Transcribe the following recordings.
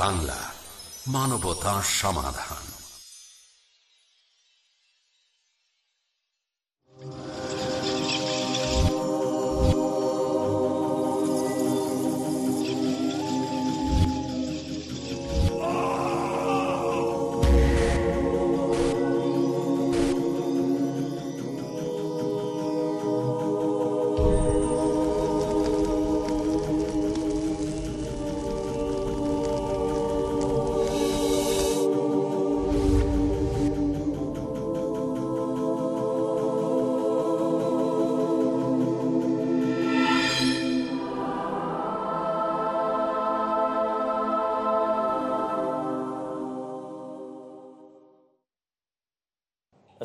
বাংলা মানবতা সমাধান।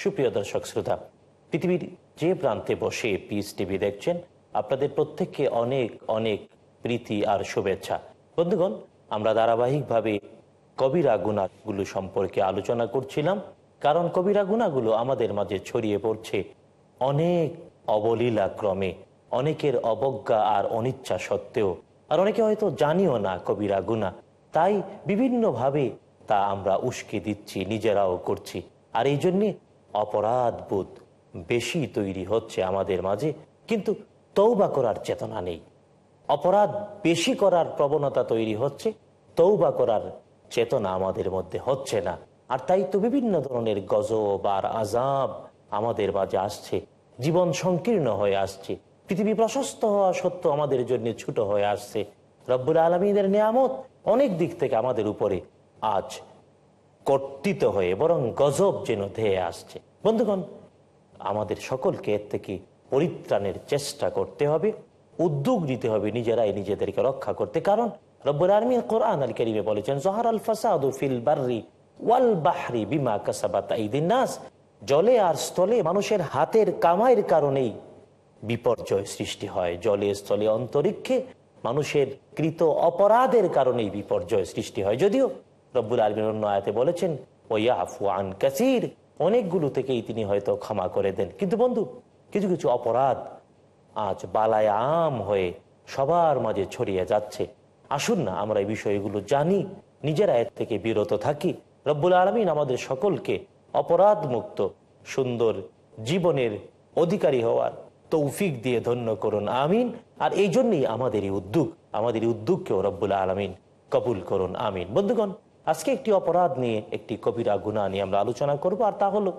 সুপ্রিয় দর্শক শ্রোতা, পৃথিবীর যে প্রান্তে বসে পিস টিভি দেখছেন, আপনাদের প্রত্যেককে অনেক অনেক প্রীতি আর শুভেচ্ছা। বন্ধুগণ, আমরা ধারাবাহিকভাবে কবিরা গুণাগুলো সম্পর্কে আলোচনা করছিলাম, কারণ কবিরা গুণাগুলো আমাদের মাঝে ছড়িয়ে পড়ছে অনেক অবলীলা ক্রমে, অনেকের অবজ্ঞা আর অনিচ্ছা সত্ত্বেও, আর অনেকে হয়তো জানিও না কবিরা গুণা। তাই বিভিন্নভাবে তা আমরা উস্কে দিচ্ছি, নিজেরাও করছি। আর এই জন্যে অপরাধ বোধ বেশি তৈরি হচ্ছে আমাদের মাঝে, কিন্তু তৌবা করার চেতনা নেই। অপরাধ বেশি করার প্রবণতা তৈরি হচ্ছে তৌবা করার চেতনা আমাদের মধ্যে হচ্ছে না। আর তাই তো বিভিন্ন ধরনের গজব আর আজাব আমাদের মাঝে আসছে, জীবন সংকীর্ণ হয়ে আসছে, পৃথিবী প্রশস্ত হওয়া সত্য আমাদের জন্য ছোট হয়ে আসছে। রব্বুল আলমীদের নিয়ামত অনেক দিক থেকে আমাদের উপরে আজ কর্তিত হয়ে, বরং গজব যেন ধেয়ে আসছে। বন্ধুগণ, আমাদের সকলকে এর থেকে পরিত্রাণের চেষ্টা করতে হবে, উদ্যোগ নিতে হবে নিজেরাই নিজেদেরকে রক্ষা করতে। কারণ রব্বুল আলমী কোরআন আল করিমে বলেছেন, জহার আল ফাসাদ ফিল বার্রি ওয়াল বাহরি বিমা কাসাবাত নাস। জলে আর স্থলে মানুষের হাতের কামাইয়ের কারণেই বিপর্যয় সৃষ্টি হয়। জলে স্থলে অন্তরিক্ষে মানুষের কৃত অপরাধের কারণেই বিপর্যয় সৃষ্টি হয়। যদিও রব্বুল আলমিন অন্য আয়াতে বলেছেন ওয়াফু আন কাসির অনেকগুলো থেকেই তিনি হয়তো ক্ষমা করে দেন। কিন্তু বন্ধু, কিছু কিছু অপরাধ আজ বালায় আম হয়ে সবার মাঝে ছড়িয়ে যাচ্ছে। আসুন না, আমরা এই বিষয়গুলো জানি, নিজেরা এর থেকে বিরত থাকি। রব্বুল আলমিন আমাদের সকলকে অপরাধ মুক্ত সুন্দর জীবনের অধিকারী হওয়ার তৌফিক দিয়ে ধন্য করুন, আমিন। আর এই জন্যই আমাদেরই উদ্যোগ আমাদেরই উদ্যোগকেও রব্বুল আলমিন কবুল করুন, আমিন। বন্ধুগণ আজকে একটি অপরাধ নিয়ে একটি কবিরা গুণা নিয়ে আমরা আলোচনা করব, আর তা হলো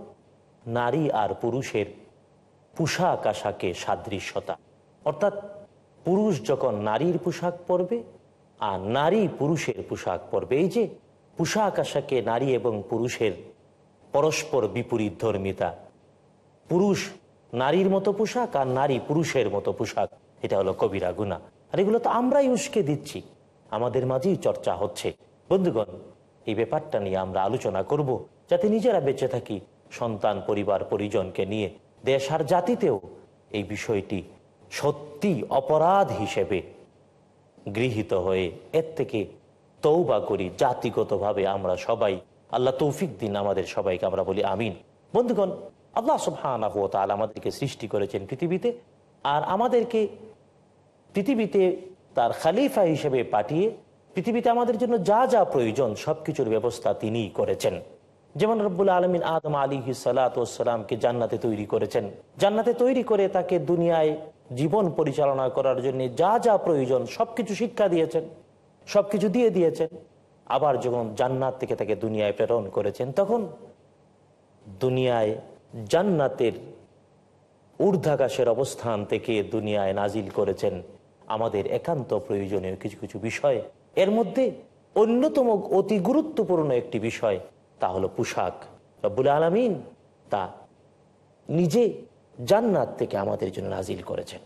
নারী আর পুরুষের পোশাক আশাকে সাদৃশ্যতা। অর্থাৎ পুরুষ যখন নারীর পোশাক পরবে, আর নারী পুরুষের পোশাক পরবে, এই যে পোশাক আশাকে নারী এবং পুরুষের পরস্পর বিপরীত ধর্মিতা। পুরুষ নারীর মতো পোশাক, আর নারী পুরুষের মতো পোশাক, এটা হলো কবিরা গুণা। আর এগুলো তো আমরাই উস্কে দিচ্ছি। আমাদের মাঝেই চর্চা হচ্ছে। বন্ধুগণ এই ব্যাপারটা নিয়ে আমরা আলোচনা করব, যাতে নিজেরা বেঁচে থাকি, সন্তান, পরিবার, পরিজনকে নিয়ে দেশ আর জাতিতেও এই বিষয়টি সত্যি অপরাধ হিসেবে গৃহীত হয়ে এর থেকে তৌবা করি, জাতিগতভাবে আমরা সবাই। আল্লাহ তৌফিক দিন আমাদের সবাইকে, আমরা বলি আমিন। বন্ধুগণ, আল্লাহ সুবহানাহু ওয়া তাআলা আমাদেরকে সৃষ্টি করেছেন পৃথিবীতে, আর আমাদেরকে পৃথিবীতে তার খালিফা হিসেবে পাঠিয়ে পৃথিবীতে আমাদের জন্য যা যা প্রয়োজন সব কিছুর ব্যবস্থা তিনিই করেছেন। যেমন রব্বুল আলমিন আদম আলী সালাতামকে জান্নাতে তৈরি করেছেন। জান্নাতে তৈরি করে তাকে দুনিয়ায় জীবন পরিচালনা করার জন্য যা যা প্রয়োজন, সবকিছু শিক্ষা দিয়েছেন, সবকিছু দিয়ে দিয়েছেন। আবার যখন জান্নাত থেকে তাকে দুনিয়ায় প্রেরণ করেছেন, তখন দুনিয়ায় জান্নাতের ঊর্ধ্বাকাশের অবস্থান থেকে দুনিয়ায় নাজিল করেছেন। আমাদের একান্ত প্রয়োজনীয় কিছু কিছু বিষয় এর মধ্যে অন্যতম অতি গুরুত্বপূর্ণ একটি বিষয়, তা হলো পোশাক। রব্বুল আলমিন তা নিজে জান্নাত থেকে আমাদের জন্য নাজিল করেছেন।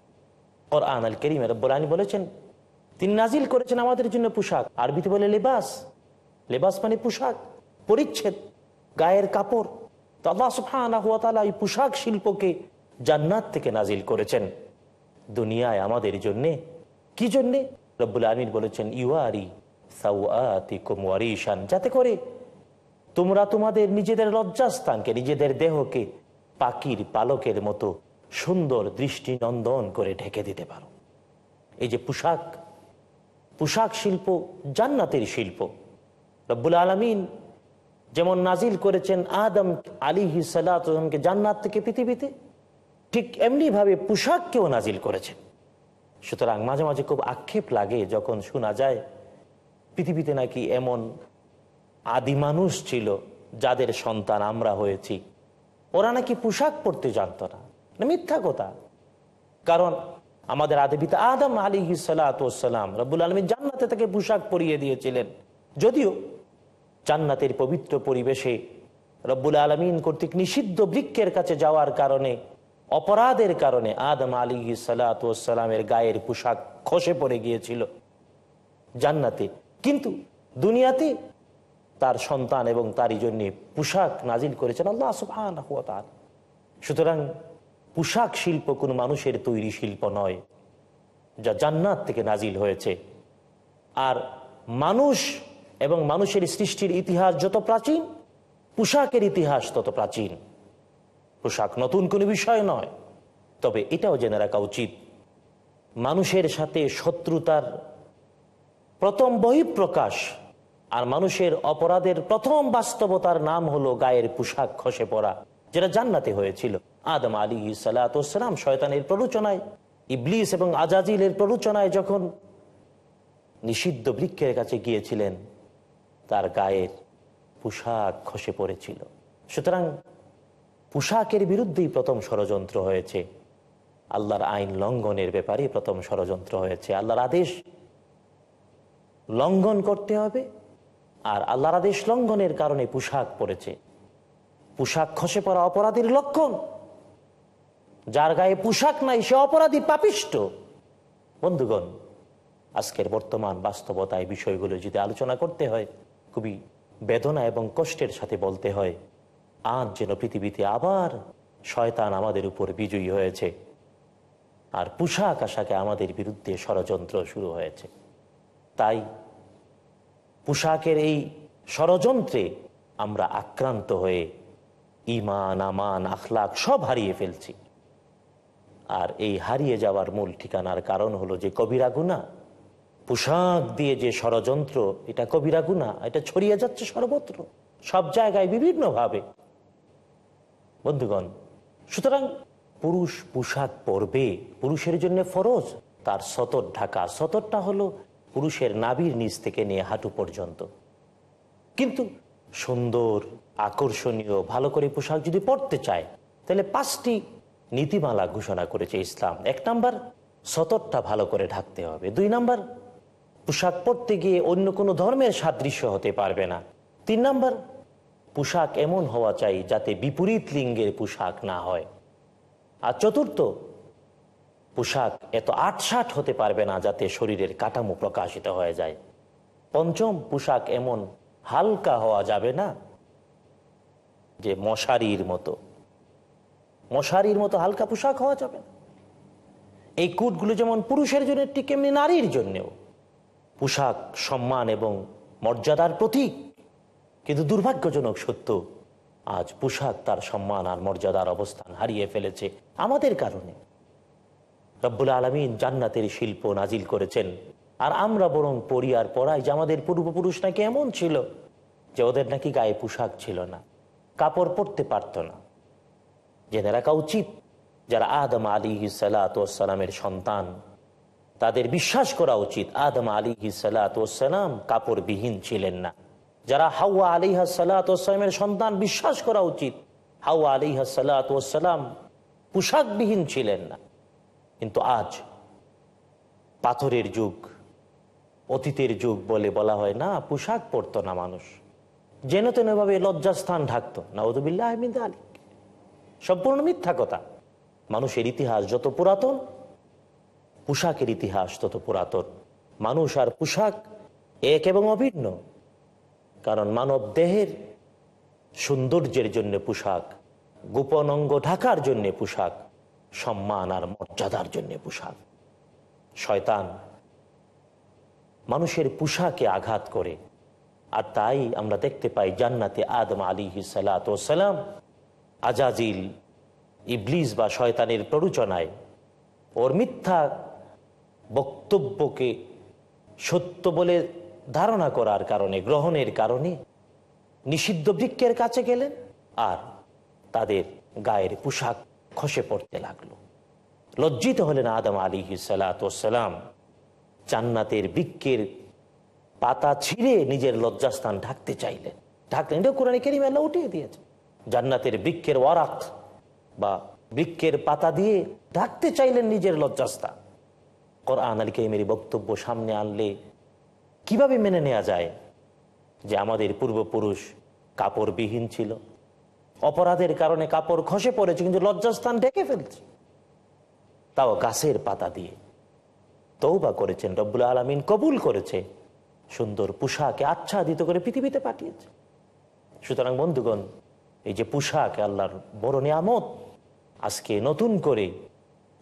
ওর আন আল করিম রব্বুল আলমী বলেছেন, তিনি নাজিল করেছেন আমাদের জন্য পোশাক। আরবিতে বলে লেবাস। লেবাস মানে পোশাক, পরিচ্ছেদ, গায়ের কাপড়। এই পোশাক শিল্পকে জান্নাত থেকে নাজিল করেছেন। দুনিয়ায় আমাদের জন্যে কি জন্যে? রব্বুল আমিন বলেছেন, ইউয়ারি সাউআতিকুম ওয়ারিশান। যাতে করে তোমরা তোমাদের নিজেদের লজ্জাস্থানকে, নিজেদের দেহকে পাখির পালকের মতো সুন্দর দৃষ্টি নন্দন করে ঢেকে দিতে পারো। এই যে পোশাক পোশাক শিল্প জান্নাতের শিল্প। রব্বুল আলমিন যেমন নাজিল করেছেন, আদম আলী সালামকে জান্নাত থেকে পৃথিবীতে, ঠিক এমনিভাবে পোশাককেও নাজিল করেছেন। সুতরাং মাঝে মাঝে খুব আক্ষেপ লাগে যখন শোনা যায়, পৃথিবীতে নাকি এমন আদি মানুষ ছিল যাদের সন্তান আমরা হয়েছি। ওরা নাকি পোশাক পরতে জানত না। মিথ্যা কথা। কারণ আমাদের আদি পিতা আদম আলী সালাম রব্বুল আলমী জান্নাতে তাকে পোশাক পরিয়ে দিয়েছিলেন। যদিও জান্নাতের পবিত্র পরিবেশে রব্বুল আলমিন কর্তৃক নিষিদ্ধ বৃক্ষের কাছে যাওয়ার কারণে অপরাধের কারণে আদম আলী সালাতামের গায়ের পোশাক খসে পড়ে গিয়েছিল জান্নাতে। কিন্তু দুনিয়াতে তার সন্তান এবং তারই জন্য পোশাক নাজিল করেছেন আল্লাহ সুবহান সুতরাং পোশাক শিল্প কোনো মানুষের তৈরি শিল্প নয়, যা জান্নাত থেকে নাজিল হয়েছে। আর মানুষ এবং মানুষের সৃষ্টির ইতিহাস যত প্রাচীন, পোশাকের ইতিহাস তত প্রাচীন। পোশাক নতুন কোনো বিষয় নয়। তবে এটাও জেনে রাখা উচিত, মানুষের সাথে শত্রুতার প্রথম বহিঃপ্রকাশ আর মানুষের অপরাধের প্রথম বাস্তবতার নাম হলো গায়ের পোশাক খসে পড়া, যেটা জান্নাতে হয়েছিল। আদম আলী সালাতাম শয়তানের প্ররোচনায়, ইবলিস এবং আজাজিলের প্ররোচনায় যখন নিষিদ্ধ বৃক্ষের কাছে গিয়েছিলেন, তার গায়ের পোশাক খসে পড়েছিল। সুতরাং পোশাকের বিরুদ্ধেই প্রথম ষড়যন্ত্র হয়েছে। আল্লাহর আইন লঙ্ঘনের ব্যাপারে প্রথম ষড়যন্ত্র হয়েছে। আল্লাহর আদেশ লঙ্ঘন করতে হবে আর আল্লাহর আদেশ লঙ্ঘনের কারণে পোশাক পড়েছে পোশাক খসে পড়া অপরাধীর লক্ষণ। যার গায়ে পোশাক নাই, সে অপরাধী পাপিষ্ট। বন্ধুগণ, আজকের বর্তমান বাস্তবতায় বিষয়গুলো যদি আলোচনা করতে হয়, খুবই বেদনা এবং কষ্টের সাথে বলতে হয়। আজ যেন পৃথিবীতে আবার শয়তান আমাদের উপর বিজয়ী হয়েছে। আর পোশাক আশাকে আমাদের বিরুদ্ধে ষড়যন্ত্র শুরু হয়েছে। তাই পোশাকের এই ষড়যন্ত্রে আমরা আক্রান্ত হয়ে ইমান আমান আখলাক সব হারিয়ে ফেলছি। আর এই হারিয়ে যাওয়ার মূল ঠিকানার কারণ হলো যে কবিরা গুণা। পোশাক দিয়ে যে ষড়যন্ত্র, এটা কবিরা গুণা, এটা ছড়িয়ে যাচ্ছে সর্বত্র। সব জায়গায় বিভিন্নভাবে। বন্ধুগণ, সুতরাং পুরুষ পোশাক পরবে পুরুষের জন্য ফরজ, তার সতর ঢাকা সতরটা হলো পুরুষের নাবির নিচ থেকে নিয়ে হাঁটু পর্যন্ত। কিন্তু সুন্দর, আকর্ষণীয়, ভালো করে পোশাক যদি পরতে চায়, তাহলে পাঁচটি নীতিমালা ঘোষণা করেছে ইসলাম। এক নাম্বার, সতরটা ভালো করে ঢাকতে হবে। দুই নাম্বার, পোশাক পরতে গিয়ে অন্য কোনো ধর্মের সাদৃশ্য হতে পারবে না। তিন নাম্বার পোশাক এমন হওয়া চাই যাতে বিপরীত লিঙ্গের পোশাক না হয়। আর চতুর্থ, পোশাক এত আটসাট হতে পারবে না যাতে শরীরের কাঠামো প্রকাশিত হয়ে যায়। পঞ্চম, পোশাক এমন হালকা হওয়া যাবে না যে মশারির মতো। মশারির মতো হালকা পোশাক হওয়া যাবে না। এই কুটগুলো যেমন পুরুষের জন্য ঠিক এমনি নারীর জন্যেও। পোশাক সম্মান এবং মর্যাদার প্রতীক। কিন্তু দুর্ভাগ্যজনক সত্য, আজ পোশাক তার সম্মান আর মর্যাদার অবস্থান হারিয়ে ফেলেছে আমাদের কারণে। রব্বুল আলমিন জান্নাতের শিল্প নাজিল করেছেন, আর আমরা বরং পড়ি আর পড়াই যে আমাদের পূর্বপুরুষ নাকি এমন ছিল যে ওদের নাকি গায়ে পোশাক ছিল না, কাপড় পরতে পারত না। জেনে রাখা উচিত যারা আদম আলী সালাতামের সন্তান, তাদের বিশ্বাস করা উচিত আদম আলী সালাতাম কাপড়বিহীন ছিলেন না। যারা হাওয়া আলী সালাতামের সন্তান বিশ্বাস করা উচিত, হাওয়া আলী সালাতাম পোশাকবিহীন ছিলেন না। কিন্তু আজ পাথরের যুগ, অতীতের যুগ বলে বলা হয় না, পোশাক পরতো না মানুষ। যেন তেন ভাবে লজ্জাস্থান ঢাকতো। নাউদুবিল্লাহ আহমিদ আলী সম্পূর্ণ মিথ্যা কথা। মানুষের ইতিহাস যত পুরাতন, পোশাকের ইতিহাস তত পুরাতন। মানুষ আর পোশাক এক এবং অভিন্ন। কারণ মানব দেহের সৌন্দর্যের জন্য পোশাক, গোপন অঙ্গ ঢাকার জন্যে পোশাক, সম্মান আর মর্যাদার জন্য পোশাক। শয়তান মানুষের পোশাকে আঘাত করে। আর তাই আমরা দেখতে পাই জান্নাতে আদম আলী সালাম আজাজিল, ইবলিস বা শয়তানের প্ররোচনায় ওর মিথ্যা বক্তব্যকে সত্য বলে ধারণা করার কারণে, গ্রহণের কারণে নিষিদ্ধ বৃক্ষের কাছে গেলেন আর তাদের গায়ের পোশাক খসে পড়তে লাগল। লজ্জিত হলেন আদম আলী সালাম জান্নাতের বৃক্ষের পাতা ছিঁড়ে নিজের লজ্জাস্থান ঢাকতে চাইলেন। ঢাকলেন এটা কোরআন কেরিম আল্লাহ উঠিয়ে দিয়েছে। জান্নাতের বৃক্ষের ওয়ারাক বা বৃক্ষের পাতা দিয়ে ঢাকতে চাইলেন নিজের লজ্জাস্থান। কোরআন আলী কেরিমের বক্তব্য সামনে আনলে কীভাবে মেনে নেওয়া যায়? যে আমাদের পূর্বপুরুষ কাপড়বিহীন ছিল। অপরাধের কারণে কাপড় খসে পড়েছে, কিন্তু লজ্জাস্থান ঢেকে ফেলছে। তাও গাছের পাতা দিয়ে। তৌবা করেছেন রব্বুল আলমিন, কবুল করেছে। সুন্দর পোশাকে আচ্ছাদিত করে পৃথিবীতে পাঠিয়েছে। সুতরাং বন্ধুগণ, এই যে পোশাক, আল্লাহর বড় নিয়ামত, আজকে নতুন করে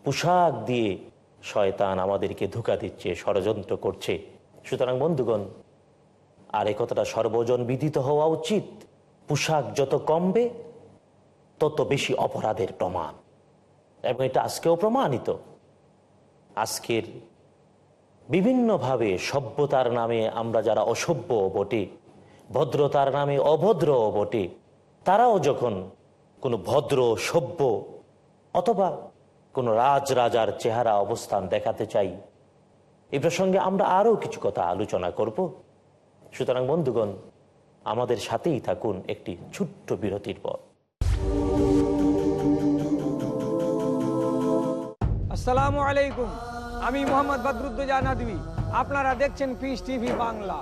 পোশাক দিয়ে শয়তান আমাদেরকে ধোকা দিচ্ছে, ষড়যন্ত্র করছে। সুতরাং বন্ধুগণ, আর এই কথাটা সর্বজন বিদিত হওয়া উচিত। পোশাক যত কমবে, তত বেশি অপরাধের প্রমাণ। এবং এটা আজকেও প্রমাণিত। আজকের বিভিন্নভাবে সভ্যতার নামে আমরা যারা অসভ্য বটে, ভদ্রতার নামে অভদ্র বটে, তারাও যখন কোনো ভদ্র, সভ্য অথবা কোনো রাজ রাজার চেহারা অবস্থান দেখাতে চাই এই প্রসঙ্গে আমরা আরও কিছু কথা আলোচনা করব। সুতরাং বন্ধুগণ আমাদের সাথেই থাকুন একটি ছোট্ট বিরতির পর। আসসালামু আলাইকুম আমি মোহাম্মদ বদরুদ্দোজা নদী আপনারা দেখছেন পিস টিভি বাংলা।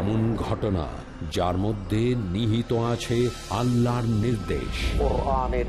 এমন ঘটনা যার মধ্যে নিহিত আছে আল্লাহর নির্দেশ। কোরআনের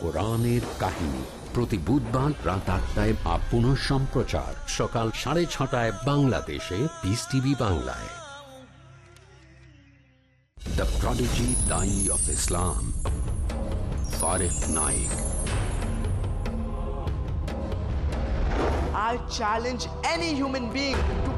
কোরআনের কাহিনী। প্রতি বুধবার রাত আটটায় বা পুনঃ সম্প্রচার। সকাল সাড়ে ছটায় বাংলাদেশে পিস টিভি বাংলায়। দ্য প্রডিজি দাই of Islam ফারেক Naik I challenge any human being to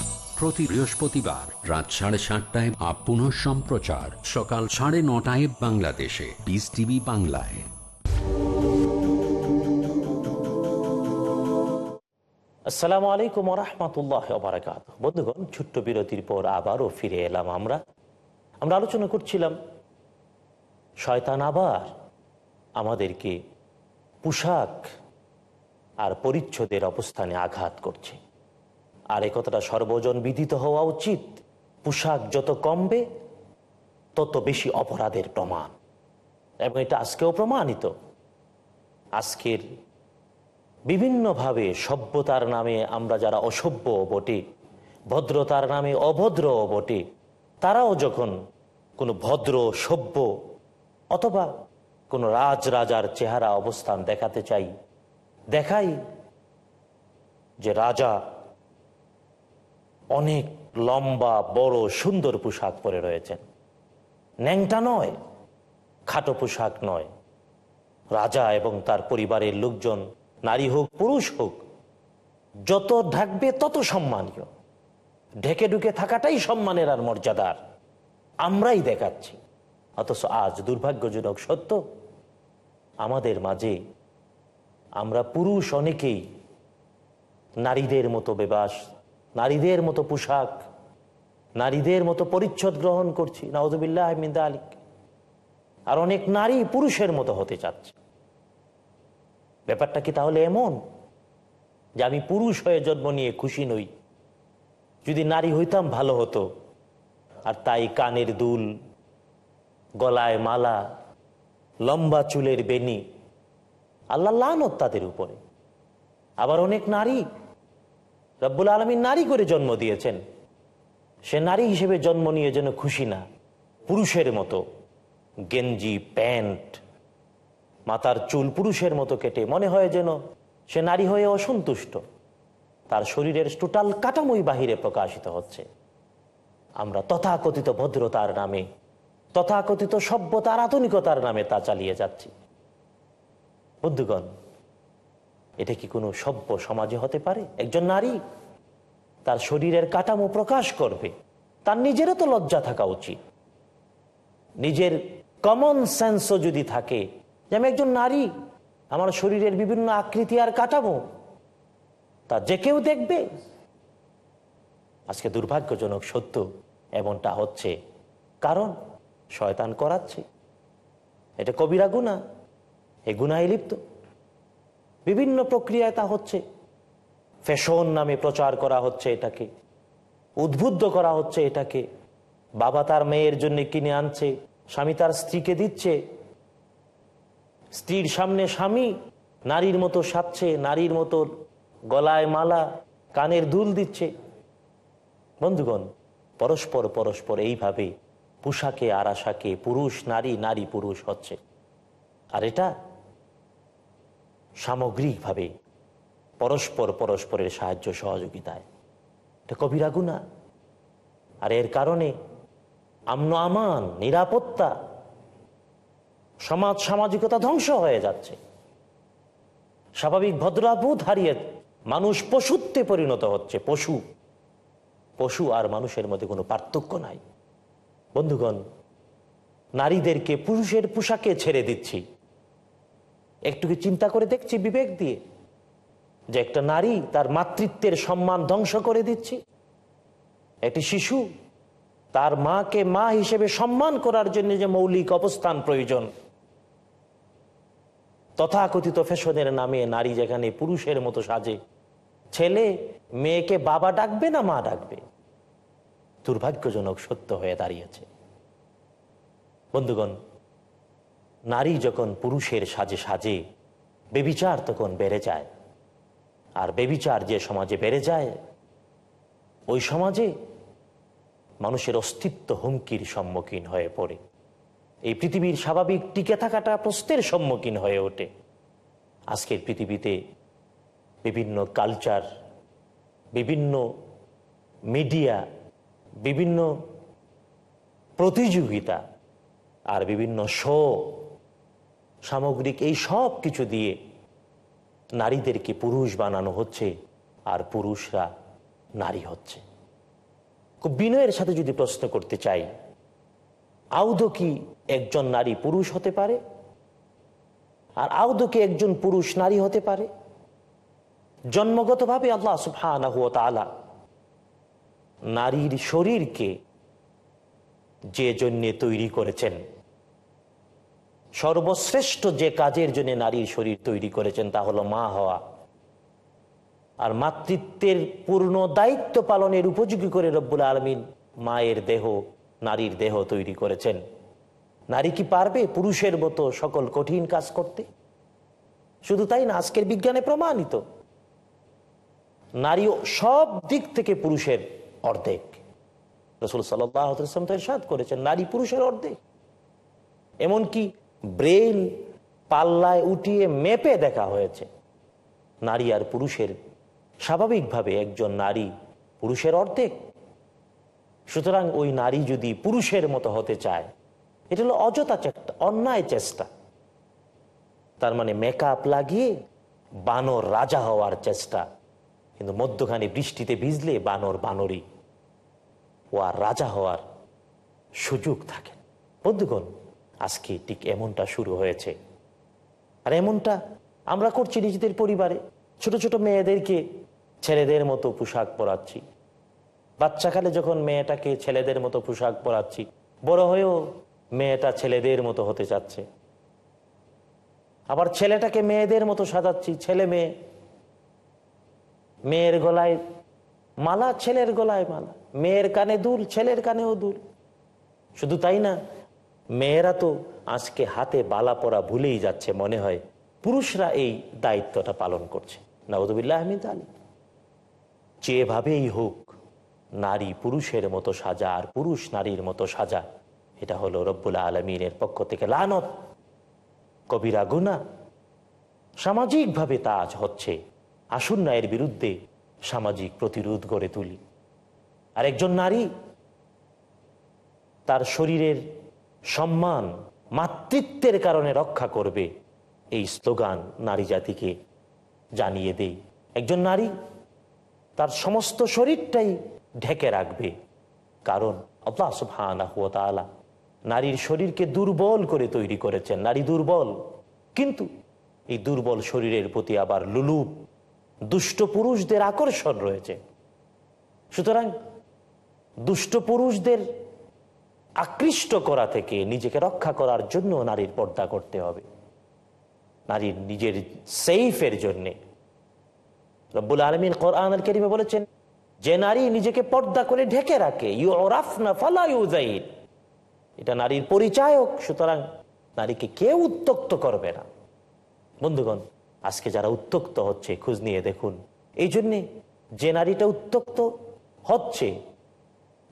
প্রতি বৃহস্পতিবার রাত সাড়ে সাতটায় আপ পুনঃ সম্প্রচার। সকাল সাড়ে নটায় বাংলাদেশে। পিস টিভি বাংলায়। আসসালামু আলাইকুম রহমতুল্লাহ বারাকাত বন্ধুগণ, ছোট্ট বিরতির পর আবারও ফিরে এলাম আমরা। আমরা আলোচনা করছিলাম, শয়তান আবার আমাদেরকে পোশাক আর পরিচ্ছদের অবস্থানে আঘাত করছে। আর এই কথাটা সর্বজন বিদিত হওয়া উচিত। পোশাক যত কমবে, তত বেশি অপরাধের প্রমাণ। এবং এটা আজকেও প্রমাণিত। আজকের বিভিন্নভাবে সভ্যতার নামে আমরা যারা অসভ্য বটে, ভদ্রতার নামে অভদ্র বটে, তারাও যখন কোনো ভদ্র, সভ্য অথবা কোনো রাজ রাজার চেহারা অবস্থান দেখাতে চাই, দেখাই যে রাজা অনেক লম্বা, বড়, সুন্দর পোশাক পরে রয়েছেন। ন্যাংটা নয়, খাটো পোশাক নয়। রাজা এবং তার পরিবারের লোকজন, নারী হোক, পুরুষ হোক, যত ঢাকবে তত সম্মানীয়। ঢেকে ঢুকে থাকাটাই সম্মানের আর মর্যাদার। আমরাই দেখাচ্ছি। অথচ আজ দুর্ভাগ্যজনক সত্য, আমাদের মাঝে আমরা পুরুষ অনেকেই নারীদের মতো বেবাস নারীদের মতো পোশাক, নারীদের মতো পরিচ্ছদ গ্রহণ করছি নওয়াজবিল্লাহ মিন্দা আলিক আর অনেক নারী পুরুষের মতো হতে চাচ্ছে। ব্যাপারটা কি তাহলে এমন যে আমি পুরুষ হয়ে জন্ম নিয়ে খুশি নই? যদি নারী হইতাম ভালো হতো। আর তাই কানের দুল, গলায় মালা, লম্বা চুলের বেনি আল্লাহ লানত তাদের উপরে। আবার অনেক নারী রব্বুল আলমী নারী করে জন্ম দিয়েছেন। সে নারী হিসেবে জন্ম নিয়ে যেন খুশি না, পুরুষের মতো। গেঞ্জি, প্যান্ট, মাথার চুল পুরুষের মতো কেটে মনে হয় যেন সে নারী হয়ে অসন্তুষ্ট। তার শরীরের টোটাল কাঠামোই বাহিরে প্রকাশিত হচ্ছে। আমরা তথাকথিত ভদ্রতার নামে, তথাকথিত সভ্যতার আধুনিকতার নামে তা চালিয়ে যাচ্ছি। বন্ধুগণ এটা কি কোনো সভ্য সমাজে হতে পারে? একজন নারী তার শরীরের কাঠামো প্রকাশ করবে। তার নিজেরও তো লজ্জা থাকা উচিত। নিজের কমন সেন্সও যদি থাকে, যে আমি একজন নারী, আমার শরীরের বিভিন্ন আকৃতি আর কাঠামো, তা যে কেউ দেখবে। আজকে দুর্ভাগ্যজনক সত্য এমনটা হচ্ছে। কারণ শয়তান করাচ্ছে। এটা কবিরা গুণা, এ গুণায় লিপ্ত। বিভিন্ন প্রক্রিয়ায় তা হচ্ছে। ফ্যাশন নামে প্রচার করা হচ্ছে এটাকে। উদ্বুদ্ধ করা হচ্ছে এটাকে। বাবা তার মেয়ের জন্য কিনে আনছে, স্বামী তার স্ত্রীকে দিচ্ছে। স্ত্রীর সামনে স্বামী নারীর মতো সাজছে, নারীর মতো গলায় মালা, কানের দুল দিচ্ছে। বন্ধুগণ, পরস্পর পরস্পর এইভাবে পোশাকে আরাশাকে পুরুষ নারী নারী পুরুষ হচ্ছে। আর এটা সামগ্রিকভাবে পরস্পর পরস্পরের সাহায্য সহযোগিতায়। এটা কবিরা গুণা আর এর কারণে আমন আমান, নিরাপত্তা, সমাজ সামাজিকতা ধ্বংস হয়ে যাচ্ছে। স্বাভাবিক ভদ্রাবোধ হারিয়ে মানুষ পশুত্বে পরিণত হচ্ছে, পশু। পশু আর মানুষের মধ্যে কোনো পার্থক্য নাই। বন্ধুগণ, নারীদেরকে পুরুষের পোশাকে ছেড়ে দিচ্ছি। একটু কি চিন্তা করে দেখছি, বিবেক দিয়ে, যে একটা নারী তার মাতৃত্বের সম্মান ধ্বংস করে দিচ্ছি। একটি শিশু তার মাকে মা হিসেবে সম্মান করার জন্য যে মৌলিক অবস্থান প্রয়োজন। তথাকথিত ফ্যাশনের নামে নারী যেখানে পুরুষের মতো সাজে, ছেলে মেয়েকে বাবা ডাকবে না মা ডাকবে? দুর্ভাগ্যজনক সত্য হয়ে দাঁড়িয়েছে। বন্ধুগণ নারী যখন পুরুষের সাজে সাজে, বেবিচার তখন বেড়ে যায়। আর বেবিচার যে সমাজে বেড়ে যায়, ওই সমাজে মানুষের অস্তিত্ব হুমকির সম্মুখীন হয়ে পড়ে। এই পৃথিবীর স্বাভাবিক টিকে থাকাটা প্রশ্নের সম্মুখীন হয়ে ওঠে। আজকের পৃথিবীতে বিভিন্ন কালচার, বিভিন্ন মিডিয়া, বিভিন্ন প্রতিযোগিতা আর বিভিন্ন শো সামগ্রিক এই সব কিছু দিয়ে নারীদেরকে পুরুষ বানানো হচ্ছে আর পুরুষরা নারী হচ্ছে। খুব বিনয়ের সাথে যদি প্রশ্ন করতে চাই আউদ কি একজন নারী পুরুষ হতে পারে? আর আউদ কি একজন পুরুষ নারী হতে পারে? জন্মগতভাবে আল্লাহ সুফানাহু তালা নারীর শরীরকে যে জন্যে তৈরি করেছেন সর্বশ্রেষ্ঠ যে কাজের জন্য নারীর শরীর তৈরি করেছেন তা হলো মা হওয়া। আর মাতৃত্বের পূর্ণ দায়িত্ব পালনের উপযোগী করে রব্বুল আলমিন মায়ের দেহ, নারীর দেহ তৈরি করেছেন। নারী কি পারবে পুরুষের মতো সকল কঠিন কাজ করতে? শুধু তাই না, আজকের বিজ্ঞানে প্রমাণিত। নারী সব দিক থেকে পুরুষের অর্ধেক। রসুল সাল্লাম তো করেছেন, নারী পুরুষের অর্ধেক। এমনকি ব্রেন পাল্লায় উঠিয়ে মেপে দেখা হয়েছে। নারী আর পুরুষের স্বাভাবিকভাবে একজন নারী পুরুষের অর্ধেক। সুতরাং ওই নারী যদি পুরুষের মতো হতে চায়, এটা হলো অযথা চেষ্টা, অন্যায় চেষ্টা। তার মানে মেকআপ লাগিয়ে বানর রাজা হওয়ার চেষ্টা। কিন্তু মধ্যখানে বৃষ্টিতে ভিজলে বানর বানরই ও আর রাজা হওয়ার সুযোগ থাকে। বন্ধুগণ আজকে ঠিক এমনটা শুরু হয়েছে। আর এমনটা আমরা করছি নিজেদের পরিবারে। ছোট ছোট মেয়েদেরকে ছেলেদের মতো পোশাক পরাচ্ছি। বাচ্চাকালে যখন মেয়েটাকে ছেলেদের মতো পোশাক পরাচ্ছি, বড় হয়েও মেয়েটা ছেলেদের মতো হতে চাচ্ছে। আবার ছেলেটাকে মেয়েদের মতো সাজাচ্ছি, ছেলে মেয়ে। মেয়ের গলায় মালা, ছেলের গলায় মালা। মেয়ের কানে দুল, ছেলের কানেও দুল। শুধু তাই না মেয়েরা তো আজকে হাতে বালা পরা ভুলেই যাচ্ছে মনে হয়। পুরুষরা এই দায়িত্বটা পালন করছে। নবদুল্লাহ আহমিদ আলী যেভাবেই হোক, নারী পুরুষের মতো সাজা আর পুরুষ নারীর মতো সাজা, এটা হলো রব্বুল আলমিনের পক্ষ থেকে লানত। কবিরা গুনা সামাজিকভাবে তা আজ হচ্ছে। আসুন না এর বিরুদ্ধে সামাজিক প্রতিরোধ গড়ে তুলি। আর একজন নারী তার শরীরের সম্মান মাতৃত্বের কারণে রক্ষা করবে এই স্লোগান নারী জাতিকে জানিয়ে দেই। একজন নারী তার সমস্ত শরীরটাই ঢেকে রাখবে। কারণ আল্লাহ তাআলা নারীর শরীরকে দুর্বল করে তৈরি করেছেন। নারী দুর্বল। কিন্তু এই দুর্বল শরীরের প্রতি আবার লুলুপ, দুষ্ট পুরুষদের আকর্ষণ রয়েছে। সুতরাং দুষ্ট পুরুষদের আকৃষ্ট করা থেকে নিজেকে রক্ষা করার জন্য নারীর পর্দা করতে হবে। নারীর নিজের সেইফের জন্যে। রব্বুল আলমিন কোরআন কেরিমে বলেছেন, যে নারী নিজেকে পর্দা করে ঢেকে রাখে ইউ রাফনা ফালা ইউজাইন এটা নারীর পরিচায়ক, সুতরাং নারীকে কেউ উত্তক্ত করবে না। বন্ধুগণ, আজকে যারা উত্তক্ত হচ্ছে, খোঁজ নিয়ে দেখুন। এই জন্যে যে নারীটা উত্তক্ত হচ্ছে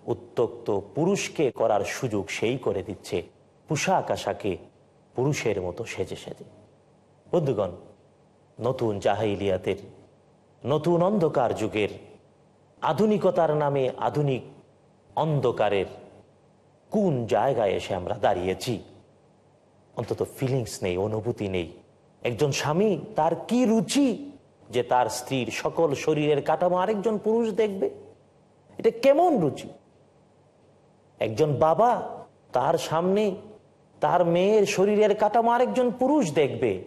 উত্তক্ত পুরুষকে করার সুযোগ সেই করে দিচ্ছে। পোশাক আশাকে পুরুষের মতো সেজে সেজে। বন্ধুগণ, নতুন জাহাইলিয়াতের নতুন অন্ধকার যুগের, আধুনিকতার নামে আধুনিক অন্ধকারের কোন জায়গায় এসে আমরা দাঁড়িয়েছি? অন্তত ফিলিংস নেই, অনুভূতি নেই। একজন স্বামী, তার কি রুচি? যে তার স্ত্রীর সকল শরীরের কাঠামো আরেকজন পুরুষ দেখবে। এটা কেমন রুচি? একজন বাবা তার সামনে তার মেয়ের শরীরের কাঠামো আরেকজন পুরুষ দেখবে,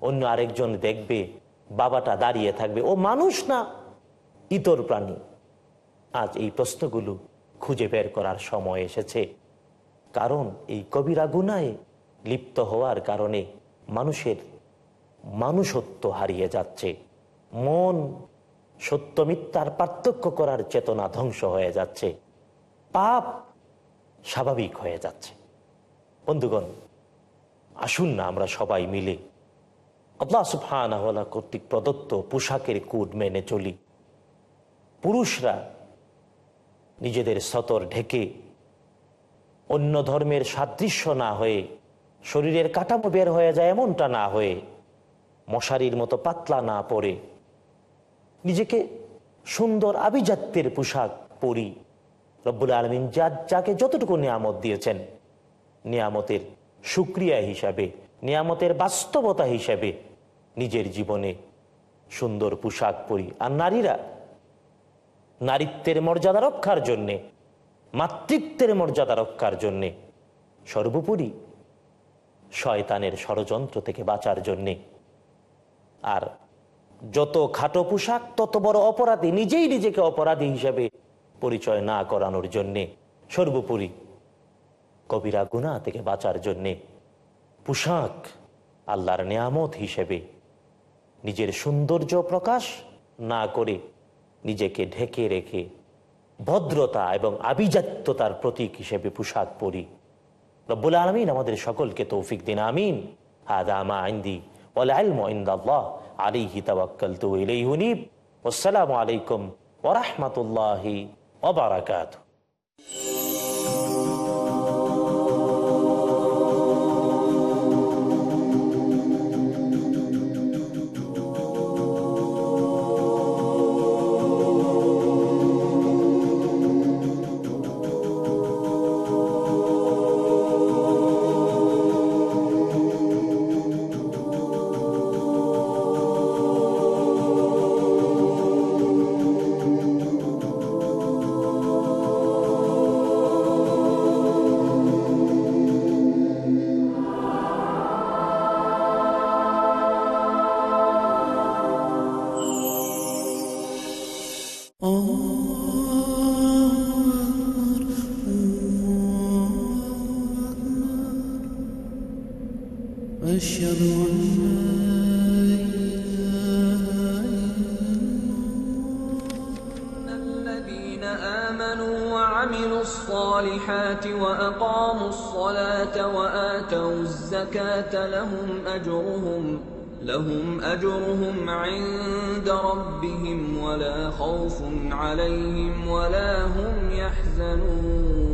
অন্য আরেকজন দেখবে, বাবাটা দাঁড়িয়ে থাকবে। ও মানুষ না, ইতর প্রাণী। আজ এই প্রশ্নগুলো খুঁজে বের করার সময় এসেছে। কারণ এই কবিরা গুনায় লিপ্ত হওয়ার কারণে মানুষের মানুষত্ব হারিয়ে যাচ্ছে। মন সত্য মিথ্যার পার্থক্য করার চেতনা ধ্বংস হয়ে যাচ্ছে। পাপ স্বাভাবিক হয়ে যাচ্ছে। বন্ধুগণ, আসুন না আমরা সবাই মিলে আল্লাহ সুফানা কর্তৃক প্রদত্ত পোশাকের কোড মেনে চলি। পুরুষরা নিজেদের সতর ঢেকে অন্য ধর্মের সাদৃশ্য না হয়ে শরীরের কাঠামো বের হয়ে যায় এমনটা না হয়ে মশারির মতো পাতলা না পরে নিজেকে সুন্দর আভিজাত্যের পোশাক পরি। রব্বুল আলমিন যা, যাকে যতটুকু নিয়ামত দিয়েছেন, নিয়ামতের সুক্রিয়া হিসাবে, নিয়ামতের বাস্তবতা হিসাবে নিজের জীবনে সুন্দর পোশাক পরি, আর নারীরা নারীত্বের মর্যাদা রক্ষার জন্যে, মাতৃত্বের মর্যাদা রক্ষার জন্যে, সর্বোপরি শয়তানের ষড়যন্ত্র থেকে বাঁচার জন্যে। আর যত খাটো পোশাক, তত বড় অপরাধী, নিজেই নিজেকে অপরাধী হিসেবে পরিচয় না করানোর জন্যে, সর্বোপরি কবিরা গুণা থেকে বাঁচার জন্যে, পোশাক আল্লাহর নিয়ামত হিসেবে নিজের সৌন্দর্য প্রকাশ না করে নিজেকে ঢেকে রেখে ভদ্রতা এবং আভিজাত্যতার প্রতীক হিসেবে পোশাক পরি। রব্বুল আলমিন আমাদের সকলকে তৌফিক দিন, আমিন। আদামা আইন্দি ওয়ালাইন্দাল্লাহ আলিহি তাওয়াক্কাল তু ইলাইহুনিব আসসালামু আলাইকুম ওয়া وبركاته يحزنون.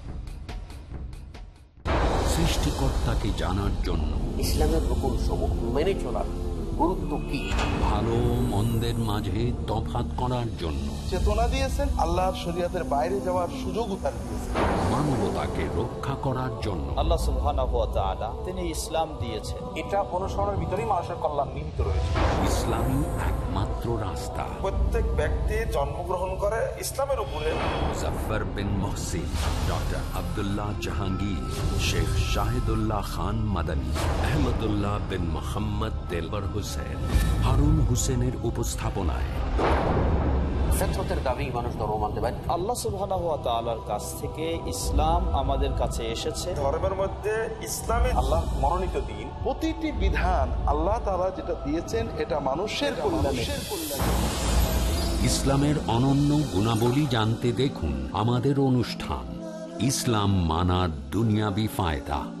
সৃষ্টিকর্তাকে জানার জন্য ইসলামের রকম সমূহ মেনে চলার। গুরুত্ব কি ভালো মন্দের মাঝে তফাত করার জন্য। চেতনা দিয়েছেন আল্লাহর শরীয়তের বাইরে যাওয়ার সুযোগও তার দিয়েছেন। মানবতাকে রক্ষা করার জন্য। আল্লাহ সুবহানাহু ওয়া তাআলা তিনি ইসলাম দিয়েছেন। এটা অনুসরণের ভিতরেই মানুষের কল্যাণ নিহিত রয়েছে। একমাত্র রাস্তা। প্রত্যেক ব্যক্তি জন্মগ্রহণ করে ইসলামের উপরে। মুজফার বিন মহসিন ডক্টর আবদুল্লাহ জাহাঙ্গীর শেখ শাহিদুল্লাহ খান মাদানী আহমদুল্লাহ বিন মোহাম্মদ দেলবর হুসেন। হারুন হুসেনের উপস্থাপনায়। দাবি মানুষ ধর্ম মানতে পারে আল্লাহ সুবহানাহু ওয়া তাআলার কাছ থেকে ইসলাম আমাদের কাছে এসেছে। ধর্মের মধ্যে ইসলামে আল্লাহ মনোনীত দিন। প্রতিটি বিধান আল্লাহ তাআলা যেটা দিয়েছেন এটা মানুষের কল্যাণে। ইসলামের অনন্য গুণাবলী জানতে দেখুন আমাদের অনুষ্ঠান ইসলাম মানার দুনিয়াবি ফায়দা।